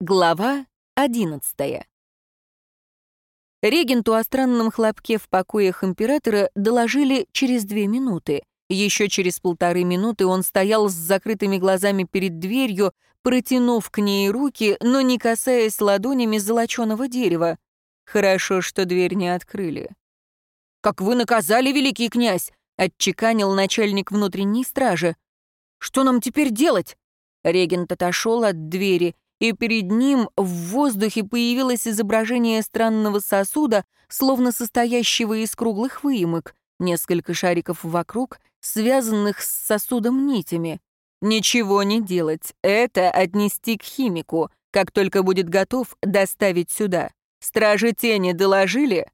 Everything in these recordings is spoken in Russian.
Глава одиннадцатая. Регенту о странном хлопке в покоях императора доложили через две минуты. Еще через полторы минуты он стоял с закрытыми глазами перед дверью, протянув к ней руки, но не касаясь ладонями золоченого дерева. Хорошо, что дверь не открыли. «Как вы наказали, великий князь!» — отчеканил начальник внутренней стражи. «Что нам теперь делать?» Регент отошел от двери и перед ним в воздухе появилось изображение странного сосуда, словно состоящего из круглых выемок, несколько шариков вокруг, связанных с сосудом нитями. Ничего не делать, это отнести к химику, как только будет готов доставить сюда. Стражи тени доложили?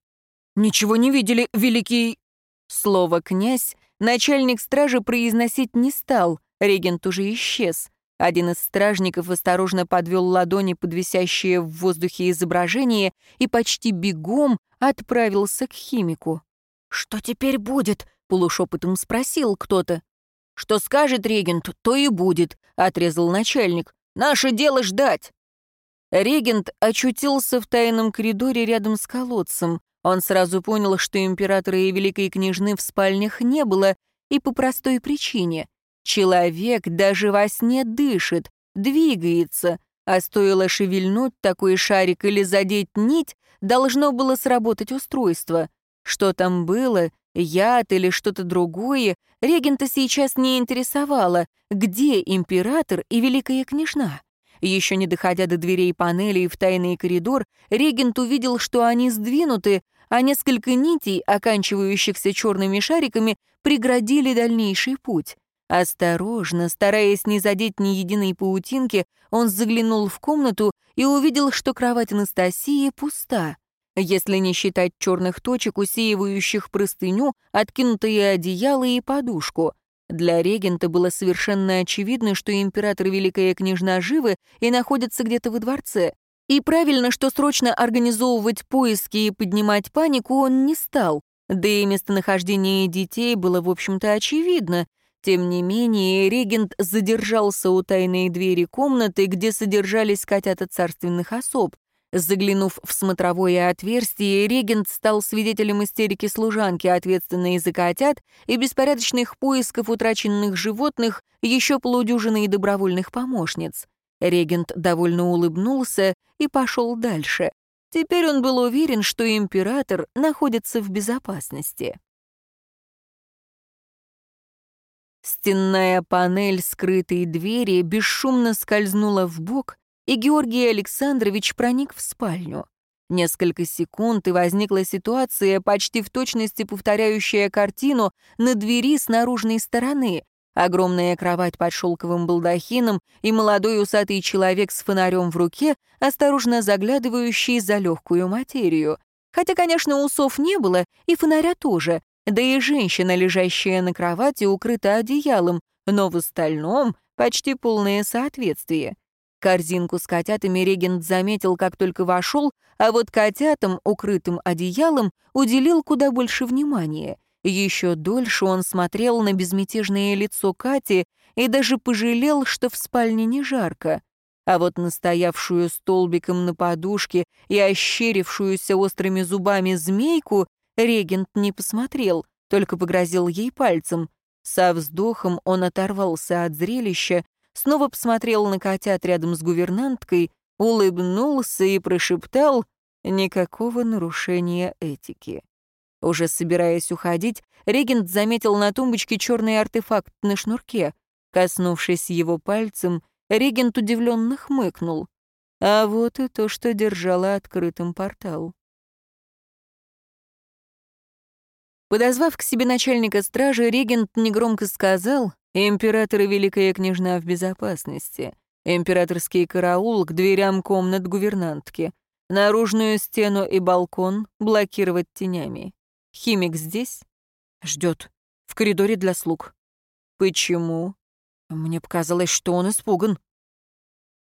Ничего не видели, великий... Слово «князь» начальник стражи произносить не стал, регент уже исчез. Один из стражников осторожно подвел ладони под висящее в воздухе изображение и почти бегом отправился к химику. «Что теперь будет?» — полушепотом спросил кто-то. «Что скажет регент, то и будет», — отрезал начальник. «Наше дело ждать». Регент очутился в тайном коридоре рядом с колодцем. Он сразу понял, что императора и великой княжны в спальнях не было, и по простой причине. Человек даже во сне дышит, двигается, а стоило шевельнуть такой шарик или задеть нить, должно было сработать устройство. Что там было, яд или что-то другое, регента сейчас не интересовало, где император и великая княжна. Еще не доходя до дверей панелей в тайный коридор, регент увидел, что они сдвинуты, а несколько нитей, оканчивающихся черными шариками, преградили дальнейший путь. Осторожно, стараясь не задеть ни единой паутинки, он заглянул в комнату и увидел, что кровать Анастасии пуста. Если не считать черных точек, усеивающих простыню, откинутые одеяло и подушку. Для регента было совершенно очевидно, что император и Великая Княжна живы и находятся где-то во дворце. И правильно, что срочно организовывать поиски и поднимать панику он не стал. Да и местонахождение детей было, в общем-то, очевидно. Тем не менее, регент задержался у тайной двери комнаты, где содержались котята царственных особ. Заглянув в смотровое отверстие, регент стал свидетелем истерики служанки, ответственной за котят, и беспорядочных поисков утраченных животных, еще полудюжины добровольных помощниц. Регент довольно улыбнулся и пошел дальше. Теперь он был уверен, что император находится в безопасности. Стенная панель скрытой двери бесшумно скользнула в бок, и Георгий Александрович проник в спальню. Несколько секунд, и возникла ситуация, почти в точности повторяющая картину на двери с наружной стороны. Огромная кровать под шелковым балдахином и молодой усатый человек с фонарем в руке, осторожно заглядывающий за легкую материю. Хотя, конечно, усов не было, и фонаря тоже, да и женщина, лежащая на кровати, укрыта одеялом, но в остальном почти полное соответствие. Корзинку с котятами регент заметил, как только вошел, а вот котятам, укрытым одеялом, уделил куда больше внимания. Еще дольше он смотрел на безмятежное лицо Кати и даже пожалел, что в спальне не жарко. А вот настоявшую столбиком на подушке и ощерившуюся острыми зубами змейку Регент не посмотрел, только погрозил ей пальцем. Со вздохом он оторвался от зрелища, снова посмотрел на котят рядом с гувернанткой, улыбнулся и прошептал «Никакого нарушения этики». Уже собираясь уходить, регент заметил на тумбочке черный артефакт на шнурке. Коснувшись его пальцем, регент удивленно хмыкнул. А вот и то, что держало открытым портал. Подозвав к себе начальника стражи, регент негромко сказал, «Император и Великая княжна в безопасности. Императорский караул к дверям комнат гувернантки. Наружную стену и балкон блокировать тенями. Химик здесь? Ждет. В коридоре для слуг. Почему? Мне показалось, что он испуган.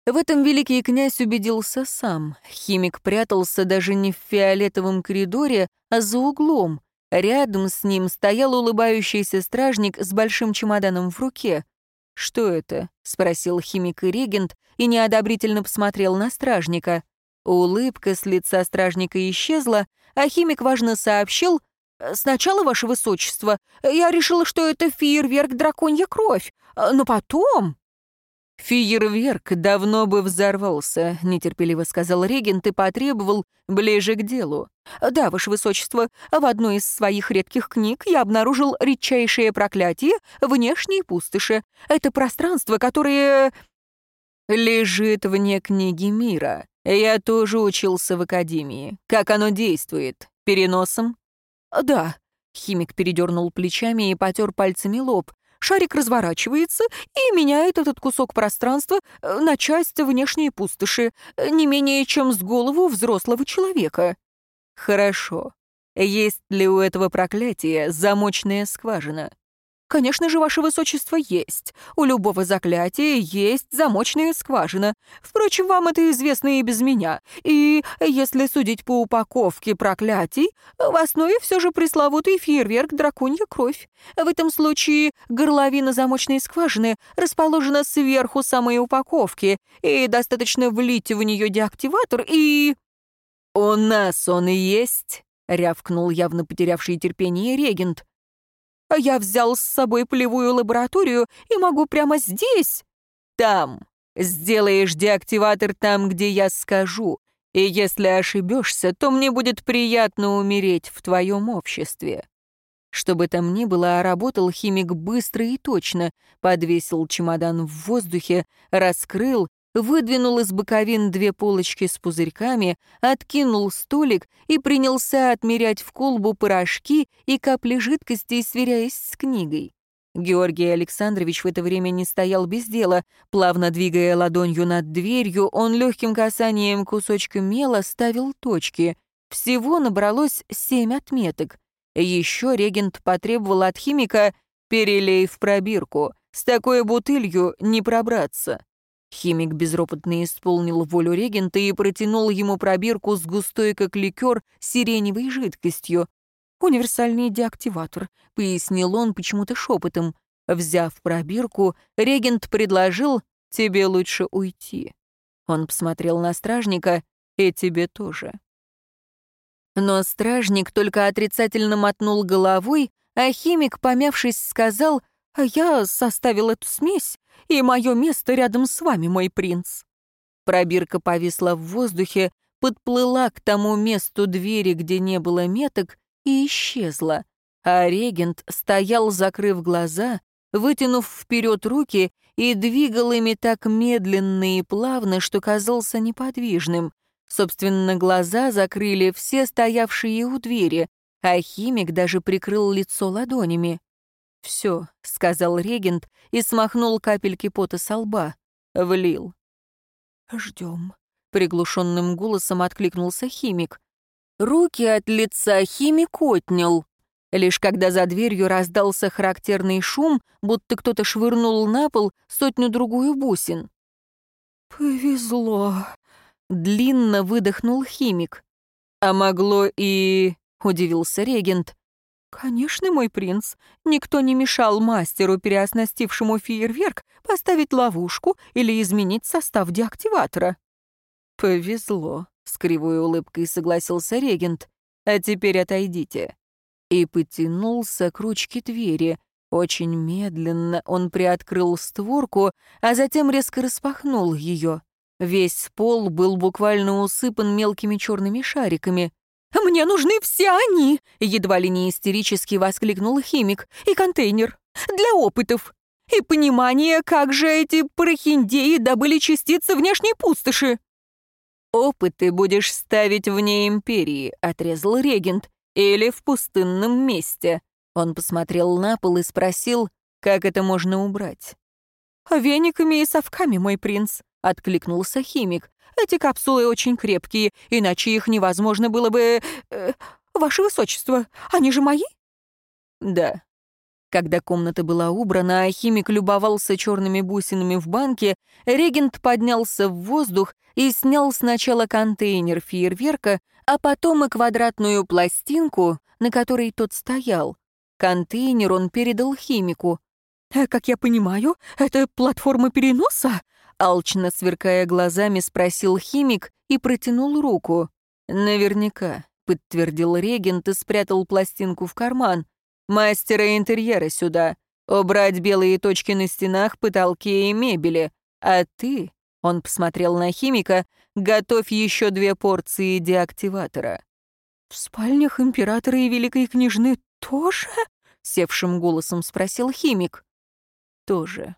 В этом великий князь убедился сам. Химик прятался даже не в фиолетовом коридоре, а за углом — Рядом с ним стоял улыбающийся стражник с большим чемоданом в руке. «Что это?» — спросил химик и регент и неодобрительно посмотрел на стражника. Улыбка с лица стражника исчезла, а химик важно сообщил, «Сначала, ваше высочество, я решила, что это фейерверк драконья кровь, но потом...» «Фейерверк давно бы взорвался», — нетерпеливо сказал регент и потребовал ближе к делу. «Да, ваше высочество, в одной из своих редких книг я обнаружил редчайшее проклятие внешней пустоши. Это пространство, которое...» «Лежит вне книги мира. Я тоже учился в академии. Как оно действует? Переносом?» «Да», — химик передернул плечами и потер пальцами лоб шарик разворачивается и меняет этот кусок пространства э, на часть внешней пустоши, э, не менее чем с голову взрослого человека. Хорошо. Есть ли у этого проклятия замочная скважина? Конечно же, ваше высочество, есть. У любого заклятия есть замочная скважина. Впрочем, вам это известно и без меня. И если судить по упаковке проклятий, в основе все же пресловутый фейерверк «Драконья кровь». В этом случае горловина замочной скважины расположена сверху самой упаковки, и достаточно влить в нее деактиватор и... «У нас он и есть», — рявкнул явно потерявший терпение регент. Я взял с собой полевую лабораторию и могу прямо здесь. Там. Сделаешь деактиватор там, где я скажу. И если ошибешься, то мне будет приятно умереть в твоем обществе. Что бы там ни было, работал химик быстро и точно, подвесил чемодан в воздухе, раскрыл выдвинул из боковин две полочки с пузырьками, откинул столик и принялся отмерять в колбу порошки и капли жидкости, сверяясь с книгой. Георгий Александрович в это время не стоял без дела. Плавно двигая ладонью над дверью, он легким касанием кусочка мела ставил точки. Всего набралось семь отметок. Еще регент потребовал от химика «перелей в пробирку». С такой бутылью не пробраться. Химик безропотно исполнил волю регента и протянул ему пробирку с густой, как ликер, сиреневой жидкостью. «Универсальный деактиватор», — пояснил он почему-то шепотом. Взяв пробирку, регент предложил «тебе лучше уйти». Он посмотрел на стражника «и тебе тоже». Но стражник только отрицательно мотнул головой, а химик, помявшись, сказал «А я составил эту смесь и мое место рядом с вами, мой принц». Пробирка повисла в воздухе, подплыла к тому месту двери, где не было меток, и исчезла. А регент стоял, закрыв глаза, вытянув вперед руки и двигал ими так медленно и плавно, что казался неподвижным. Собственно, глаза закрыли все стоявшие у двери, а химик даже прикрыл лицо ладонями. «Все», — сказал регент и смахнул капельки пота со лба. Влил. «Ждем», — приглушенным голосом откликнулся химик. Руки от лица химик отнял. Лишь когда за дверью раздался характерный шум, будто кто-то швырнул на пол сотню-другую бусин. «Повезло», — длинно выдохнул химик. «А могло и...» — удивился регент. «Конечно, мой принц. Никто не мешал мастеру, переоснастившему фейерверк, поставить ловушку или изменить состав деактиватора». «Повезло», — с кривой улыбкой согласился регент. «А теперь отойдите». И потянулся к ручке двери. Очень медленно он приоткрыл створку, а затем резко распахнул ее. Весь пол был буквально усыпан мелкими черными шариками. «Мне нужны все они!» — едва ли не истерически воскликнул химик. «И контейнер. Для опытов. И понимание, как же эти прохиндеи добыли частицы внешней пустоши!» «Опыты будешь ставить вне империи», — отрезал регент. «Или в пустынном месте». Он посмотрел на пол и спросил, как это можно убрать. «Вениками и совками, мой принц», — откликнулся химик. Эти капсулы очень крепкие, иначе их невозможно было бы... Э, ваше Высочество, они же мои?» «Да». Когда комната была убрана, а химик любовался черными бусинами в банке, регент поднялся в воздух и снял сначала контейнер фейерверка, а потом и квадратную пластинку, на которой тот стоял. Контейнер он передал химику. «Э, «Как я понимаю, это платформа переноса?» Алчно сверкая глазами, спросил химик и протянул руку. «Наверняка», — подтвердил регент и спрятал пластинку в карман. «Мастера интерьера сюда. Убрать белые точки на стенах, потолке и мебели. А ты, — он посмотрел на химика, — готовь еще две порции деактиватора». «В спальнях императора и великой княжны тоже?» — севшим голосом спросил химик. «Тоже».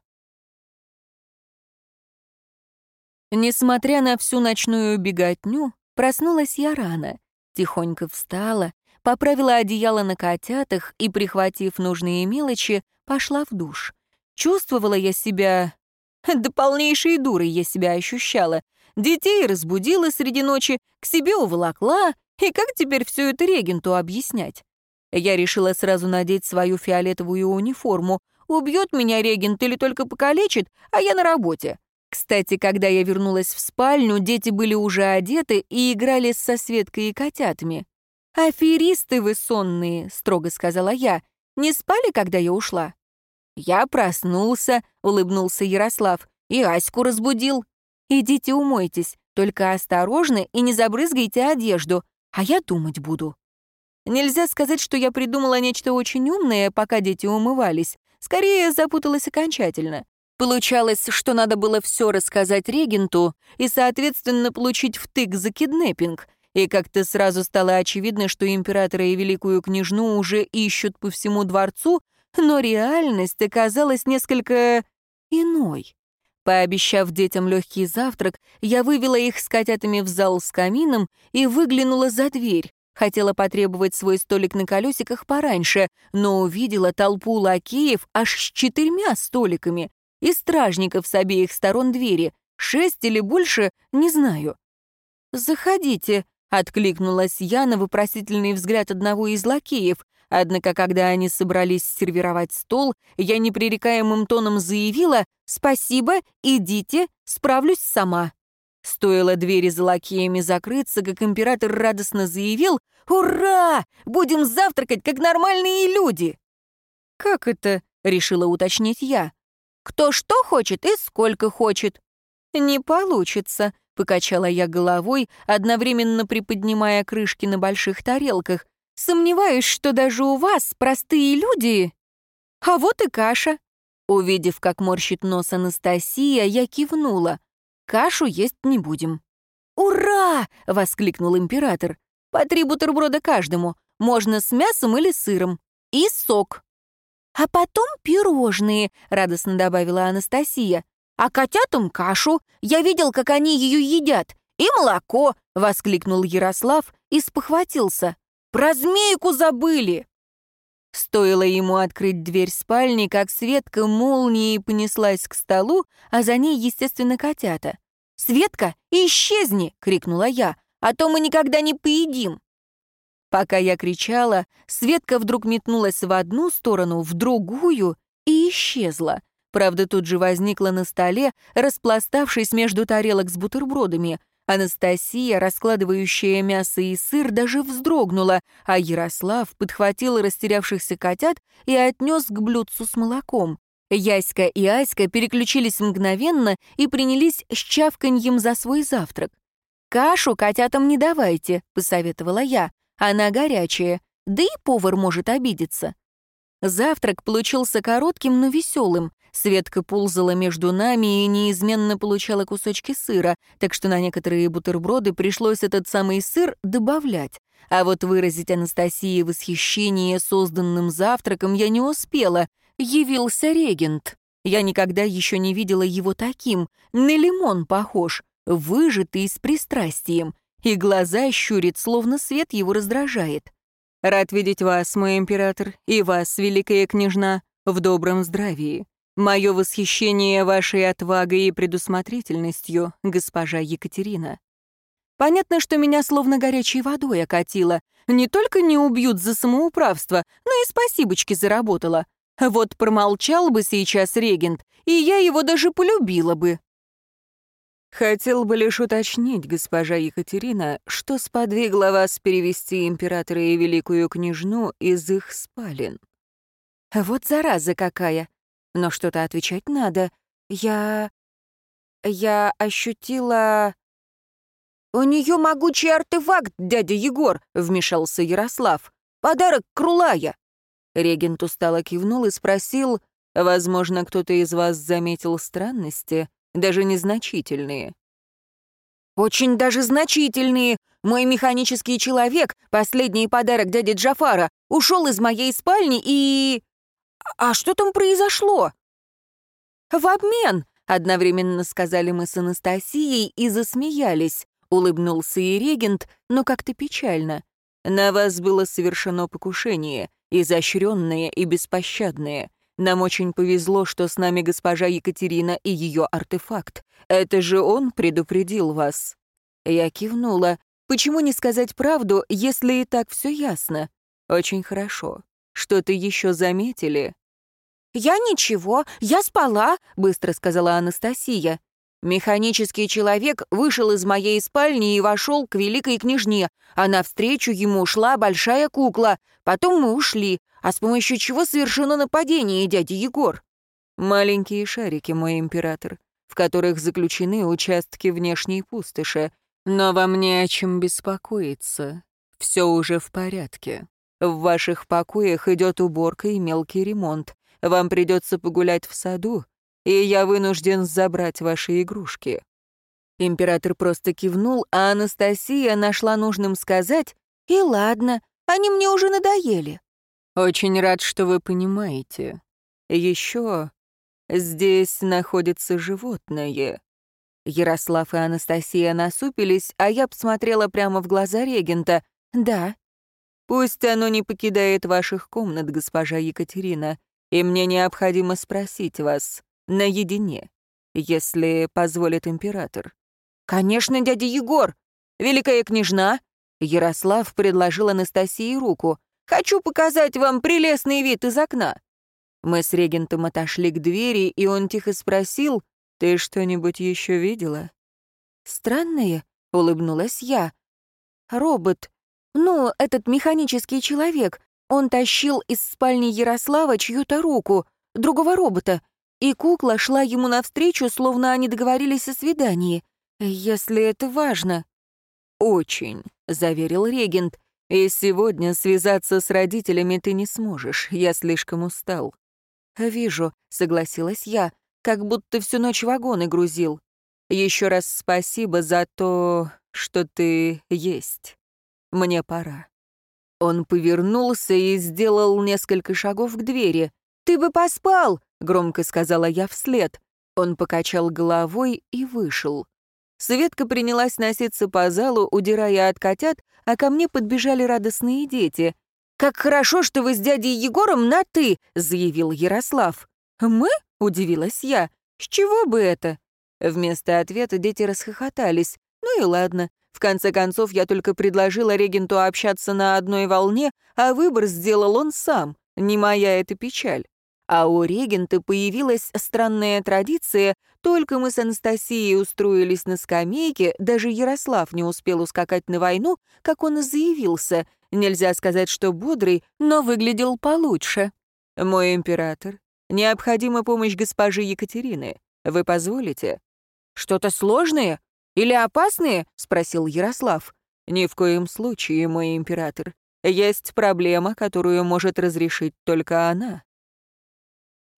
Несмотря на всю ночную беготню, проснулась я рано, тихонько встала, поправила одеяло на котятах и, прихватив нужные мелочи, пошла в душ. Чувствовала я себя... До полнейшей дурой я себя ощущала. Детей разбудила среди ночи, к себе уволокла, и как теперь все это регенту объяснять? Я решила сразу надеть свою фиолетовую униформу. Убьет меня регент или только покалечит, а я на работе. Кстати, когда я вернулась в спальню, дети были уже одеты и играли со Светкой и котятами. «Аферисты вы сонные», — строго сказала я. «Не спали, когда я ушла?» «Я проснулся», — улыбнулся Ярослав, «и Аську разбудил». «Идите умойтесь, только осторожно и не забрызгайте одежду, а я думать буду». Нельзя сказать, что я придумала нечто очень умное, пока дети умывались. Скорее, запуталась окончательно. Получалось, что надо было все рассказать регенту и, соответственно, получить втык за киднеппинг. И как-то сразу стало очевидно, что императора и великую княжну уже ищут по всему дворцу, но реальность оказалась несколько иной. Пообещав детям легкий завтрак, я вывела их с котятами в зал с камином и выглянула за дверь. Хотела потребовать свой столик на колесиках пораньше, но увидела толпу лакеев аж с четырьмя столиками и стражников с обеих сторон двери. Шесть или больше, не знаю. «Заходите», — откликнулась я на вопросительный взгляд одного из лакеев. Однако, когда они собрались сервировать стол, я непререкаемым тоном заявила «Спасибо, идите, справлюсь сама». Стоило двери за лакеями закрыться, как император радостно заявил «Ура! Будем завтракать, как нормальные люди!» «Как это?» — решила уточнить я. Кто что хочет и сколько хочет». «Не получится», — покачала я головой, одновременно приподнимая крышки на больших тарелках. «Сомневаюсь, что даже у вас, простые люди...» «А вот и каша». Увидев, как морщит нос Анастасия, я кивнула. «Кашу есть не будем». «Ура!» — воскликнул император. «По три бутерброда каждому. Можно с мясом или сыром. И сок». «А потом пирожные», — радостно добавила Анастасия. «А котятам кашу. Я видел, как они ее едят. И молоко», — воскликнул Ярослав и спохватился. «Про змейку забыли!» Стоило ему открыть дверь спальни, как Светка молнией понеслась к столу, а за ней, естественно, котята. «Светка, исчезни!» — крикнула я. «А то мы никогда не поедим!» Пока я кричала, Светка вдруг метнулась в одну сторону, в другую и исчезла. Правда, тут же возникла на столе, распластавшись между тарелок с бутербродами. Анастасия, раскладывающая мясо и сыр, даже вздрогнула, а Ярослав подхватил растерявшихся котят и отнес к блюдцу с молоком. Яська и Аська переключились мгновенно и принялись с чавканьем за свой завтрак. «Кашу котятам не давайте», — посоветовала я. Она горячая, да и повар может обидеться. Завтрак получился коротким, но веселым. Светка ползала между нами и неизменно получала кусочки сыра, так что на некоторые бутерброды пришлось этот самый сыр добавлять. А вот выразить Анастасии восхищение созданным завтраком я не успела. Явился регент. Я никогда еще не видела его таким. На лимон похож, выжатый с пристрастием и глаза щурит, словно свет его раздражает. «Рад видеть вас, мой император, и вас, великая княжна, в добром здравии. Мое восхищение вашей отвагой и предусмотрительностью, госпожа Екатерина. Понятно, что меня словно горячей водой окатило. Не только не убьют за самоуправство, но и спасибочки заработала. Вот промолчал бы сейчас регент, и я его даже полюбила бы. Хотел бы лишь уточнить, госпожа Екатерина, что сподвигло вас перевести императора и великую княжну из их спален. Вот зараза какая! но что-то отвечать надо. Я... я ощутила... «У нее могучий артефакт, дядя Егор», — вмешался Ярослав. «Подарок Крулая». Регент устало кивнул и спросил, «Возможно, кто-то из вас заметил странности, даже незначительные». «Очень даже значительные. Мой механический человек, последний подарок дяди Джафара, ушел из моей спальни и... А что там произошло?» «В обмен», — одновременно сказали мы с Анастасией и засмеялись. Улыбнулся и регент, но как-то печально. На вас было совершено покушение, изощренное и беспощадное. Нам очень повезло, что с нами госпожа Екатерина и ее артефакт. Это же он предупредил вас». Я кивнула. «Почему не сказать правду, если и так все ясно?» «Очень хорошо. Что-то еще заметили?» «Я ничего, я спала», — быстро сказала Анастасия. Механический человек вышел из моей спальни и вошел к великой княжне, а навстречу ему шла большая кукла. Потом мы ушли. А с помощью чего совершено нападение, дядя Егор? Маленькие шарики, мой император, в которых заключены участки внешней пустоши. Но вам не о чем беспокоиться. Все уже в порядке. В ваших покоях идет уборка и мелкий ремонт. Вам придется погулять в саду, и я вынужден забрать ваши игрушки». Император просто кивнул, а Анастасия нашла нужным сказать, «И ладно, они мне уже надоели». «Очень рад, что вы понимаете. Еще здесь находится животное». Ярослав и Анастасия насупились, а я посмотрела прямо в глаза регента. «Да». «Пусть оно не покидает ваших комнат, госпожа Екатерина, и мне необходимо спросить вас, наедине, если позволит император. «Конечно, дядя Егор! Великая княжна!» Ярослав предложил Анастасии руку. «Хочу показать вам прелестный вид из окна». Мы с регентом отошли к двери, и он тихо спросил, «Ты что-нибудь еще видела?» «Странное», — улыбнулась я. «Робот. Ну, этот механический человек. Он тащил из спальни Ярослава чью-то руку, другого робота и кукла шла ему навстречу, словно они договорились о свидании. Если это важно. «Очень», — заверил регент. «И сегодня связаться с родителями ты не сможешь, я слишком устал». «Вижу», — согласилась я, как будто всю ночь вагоны грузил. «Еще раз спасибо за то, что ты есть. Мне пора». Он повернулся и сделал несколько шагов к двери. «Ты бы поспал!» громко сказала я вслед. Он покачал головой и вышел. Светка принялась носиться по залу, удирая от котят, а ко мне подбежали радостные дети. «Как хорошо, что вы с дядей Егором на «ты», — заявил Ярослав. «Мы?» — удивилась я. «С чего бы это?» Вместо ответа дети расхохотались. Ну и ладно. В конце концов, я только предложила регенту общаться на одной волне, а выбор сделал он сам. Не моя эта печаль. А у регента появилась странная традиция, только мы с Анастасией устроились на скамейке, даже Ярослав не успел ускакать на войну, как он заявился. Нельзя сказать, что бодрый, но выглядел получше. «Мой император, необходима помощь госпожи Екатерины. Вы позволите?» «Что-то сложное? Или опасное?» — спросил Ярослав. «Ни в коем случае, мой император. Есть проблема, которую может разрешить только она».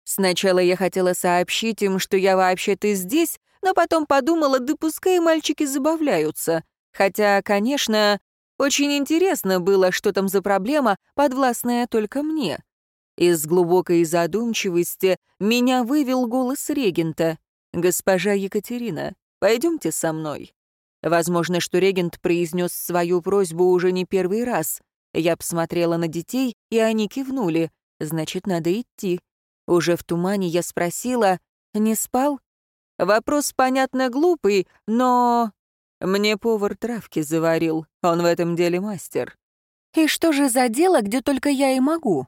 Сначала я хотела сообщить им, что я вообще-то здесь, но потом подумала, да пускай мальчики забавляются. Хотя, конечно, очень интересно было, что там за проблема, подвластная только мне. Из глубокой задумчивости меня вывел голос регента. «Госпожа Екатерина, пойдемте со мной». Возможно, что регент произнес свою просьбу уже не первый раз. Я посмотрела на детей, и они кивнули. Значит, надо идти. Уже в тумане я спросила, не спал? Вопрос, понятно, глупый, но... Мне повар травки заварил, он в этом деле мастер. И что же за дело, где только я и могу?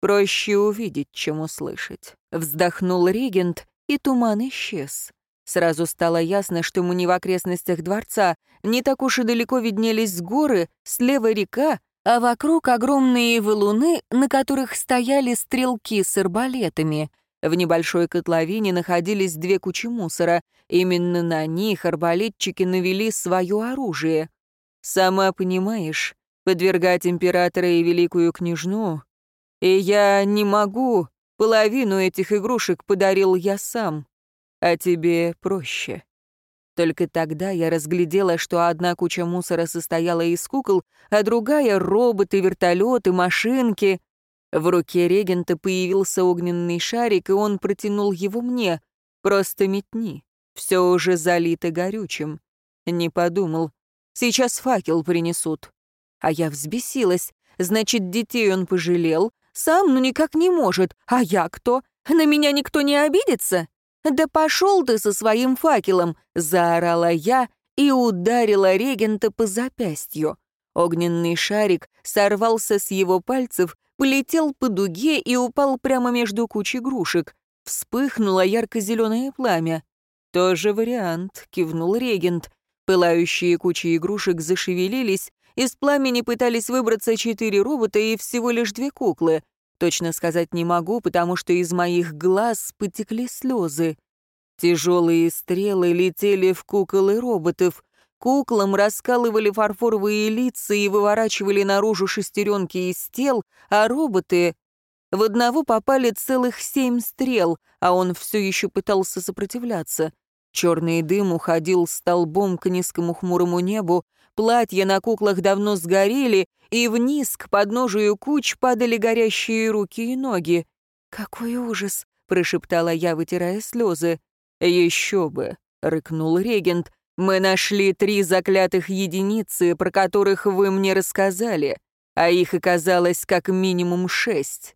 Проще увидеть, чем услышать. Вздохнул регент, и туман исчез. Сразу стало ясно, что мы не в окрестностях дворца, не так уж и далеко виднелись горы, слева река, а вокруг огромные валуны, на которых стояли стрелки с арбалетами. В небольшой котловине находились две кучи мусора. Именно на них арбалетчики навели свое оружие. Сама понимаешь, подвергать императора и великую княжну... И я не могу, половину этих игрушек подарил я сам, а тебе проще. Только тогда я разглядела, что одна куча мусора состояла из кукол, а другая — роботы, вертолеты, машинки. В руке регента появился огненный шарик, и он протянул его мне. Просто метни. Все уже залито горючим. Не подумал. Сейчас факел принесут. А я взбесилась. Значит, детей он пожалел. Сам, ну никак не может. А я кто? На меня никто не обидится? «Да пошел ты со своим факелом!» — заорала я и ударила регента по запястью. Огненный шарик сорвался с его пальцев, полетел по дуге и упал прямо между кучей игрушек. Вспыхнуло ярко-зеленое пламя. «Тоже вариант», — кивнул регент. Пылающие кучи игрушек зашевелились, из пламени пытались выбраться четыре робота и всего лишь две куклы. Точно сказать не могу, потому что из моих глаз потекли слезы. Тяжелые стрелы летели в кукол и роботов. Куклам раскалывали фарфоровые лица и выворачивали наружу шестеренки из тел, а роботы... В одного попали целых семь стрел, а он все еще пытался сопротивляться. Черный дым уходил столбом к низкому хмурому небу, платья на куклах давно сгорели, и вниз к подножию куч падали горящие руки и ноги. «Какой ужас!» — прошептала я, вытирая слезы. «Еще бы!» — рыкнул регент. «Мы нашли три заклятых единицы, про которых вы мне рассказали, а их оказалось как минимум шесть».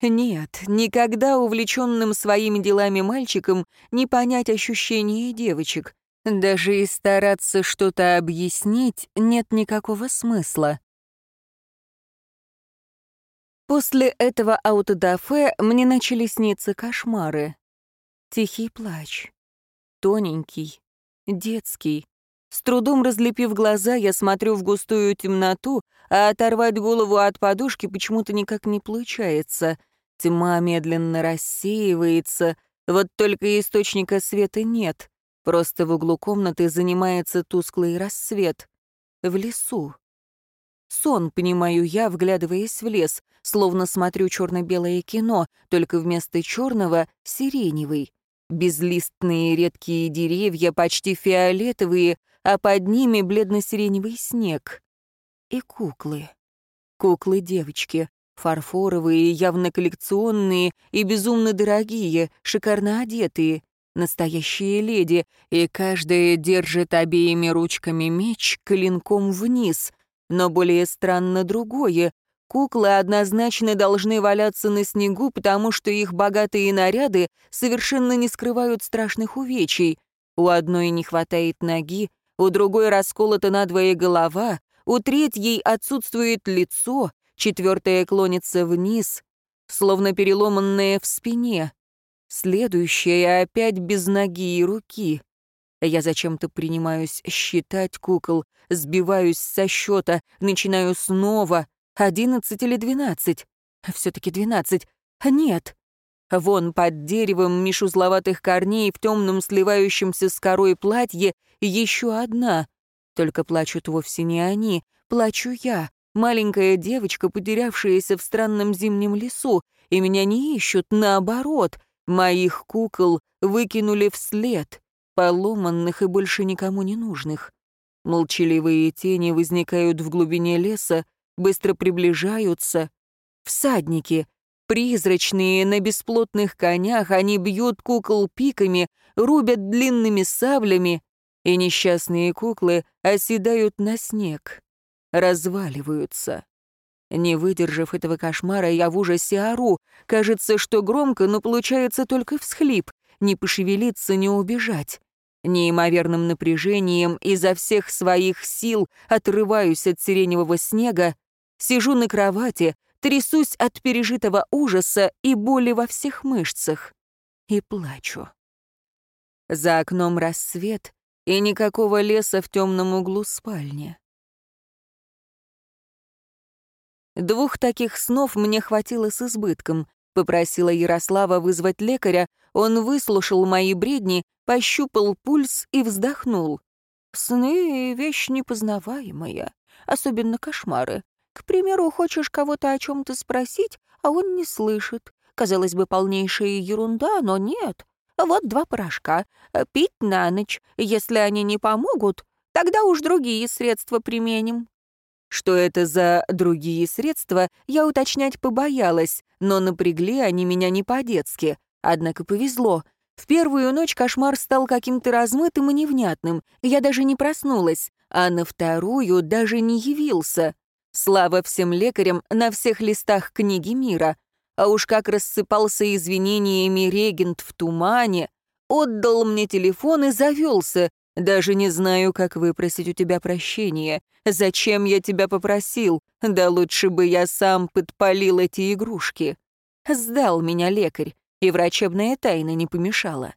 Нет, никогда увлеченным своими делами мальчикам не понять ощущения девочек. Даже и стараться что-то объяснить нет никакого смысла. После этого аутодафе мне начали сниться кошмары. Тихий плач. Тоненький, детский. С трудом разлепив глаза, я смотрю в густую темноту, а оторвать голову от подушки почему-то никак не получается. Тьма медленно рассеивается, вот только источника света нет. Просто в углу комнаты занимается тусклый рассвет. В лесу. Сон, понимаю я, вглядываясь в лес, словно смотрю черно-белое кино, только вместо черного — сиреневый. Безлистные редкие деревья, почти фиолетовые, а под ними бледно-сиреневый снег. И куклы. Куклы-девочки. Фарфоровые, явно коллекционные и безумно дорогие, шикарно одетые. Настоящие леди, и каждая держит обеими ручками меч клинком вниз. Но более странно другое. Куклы однозначно должны валяться на снегу, потому что их богатые наряды совершенно не скрывают страшных увечий. У одной не хватает ноги, у другой расколота надвое голова, у третьей отсутствует лицо, четвертая клонится вниз, словно переломанная в спине. Следующая опять без ноги и руки. Я зачем-то принимаюсь считать кукол, сбиваюсь со счета, начинаю снова. Одиннадцать или двенадцать? Все-таки двенадцать. Нет. Вон под деревом меж узловатых корней в темном сливающемся с корой платье еще одна. Только плачут вовсе не они, плачу я, Маленькая девочка, потерявшаяся в странном зимнем лесу, и меня не ищут, наоборот. Моих кукол выкинули вслед, поломанных и больше никому не нужных. Молчаливые тени возникают в глубине леса, быстро приближаются. Всадники, призрачные, на бесплотных конях, они бьют кукол пиками, рубят длинными саблями, и несчастные куклы оседают на снег разваливаются. Не выдержав этого кошмара, я в ужасе ору. Кажется, что громко, но получается только всхлип. Не пошевелиться, не убежать. Неимоверным напряжением изо всех своих сил отрываюсь от сиреневого снега, сижу на кровати, трясусь от пережитого ужаса и боли во всех мышцах. И плачу. За окном рассвет и никакого леса в темном углу спальни. Двух таких снов мне хватило с избытком. Попросила Ярослава вызвать лекаря, он выслушал мои бредни, пощупал пульс и вздохнул. «Сны — вещь непознаваемая, особенно кошмары. К примеру, хочешь кого-то о чем-то спросить, а он не слышит. Казалось бы, полнейшая ерунда, но нет. Вот два порошка. Пить на ночь. Если они не помогут, тогда уж другие средства применим». Что это за другие средства, я уточнять побоялась, но напрягли они меня не по-детски. Однако повезло. В первую ночь кошмар стал каким-то размытым и невнятным. Я даже не проснулась, а на вторую даже не явился. Слава всем лекарям на всех листах книги мира. А уж как рассыпался извинениями регент в тумане, отдал мне телефон и завелся. Даже не знаю, как выпросить у тебя прощения. Зачем я тебя попросил? Да лучше бы я сам подпалил эти игрушки. Сдал меня лекарь, и врачебная тайна не помешала.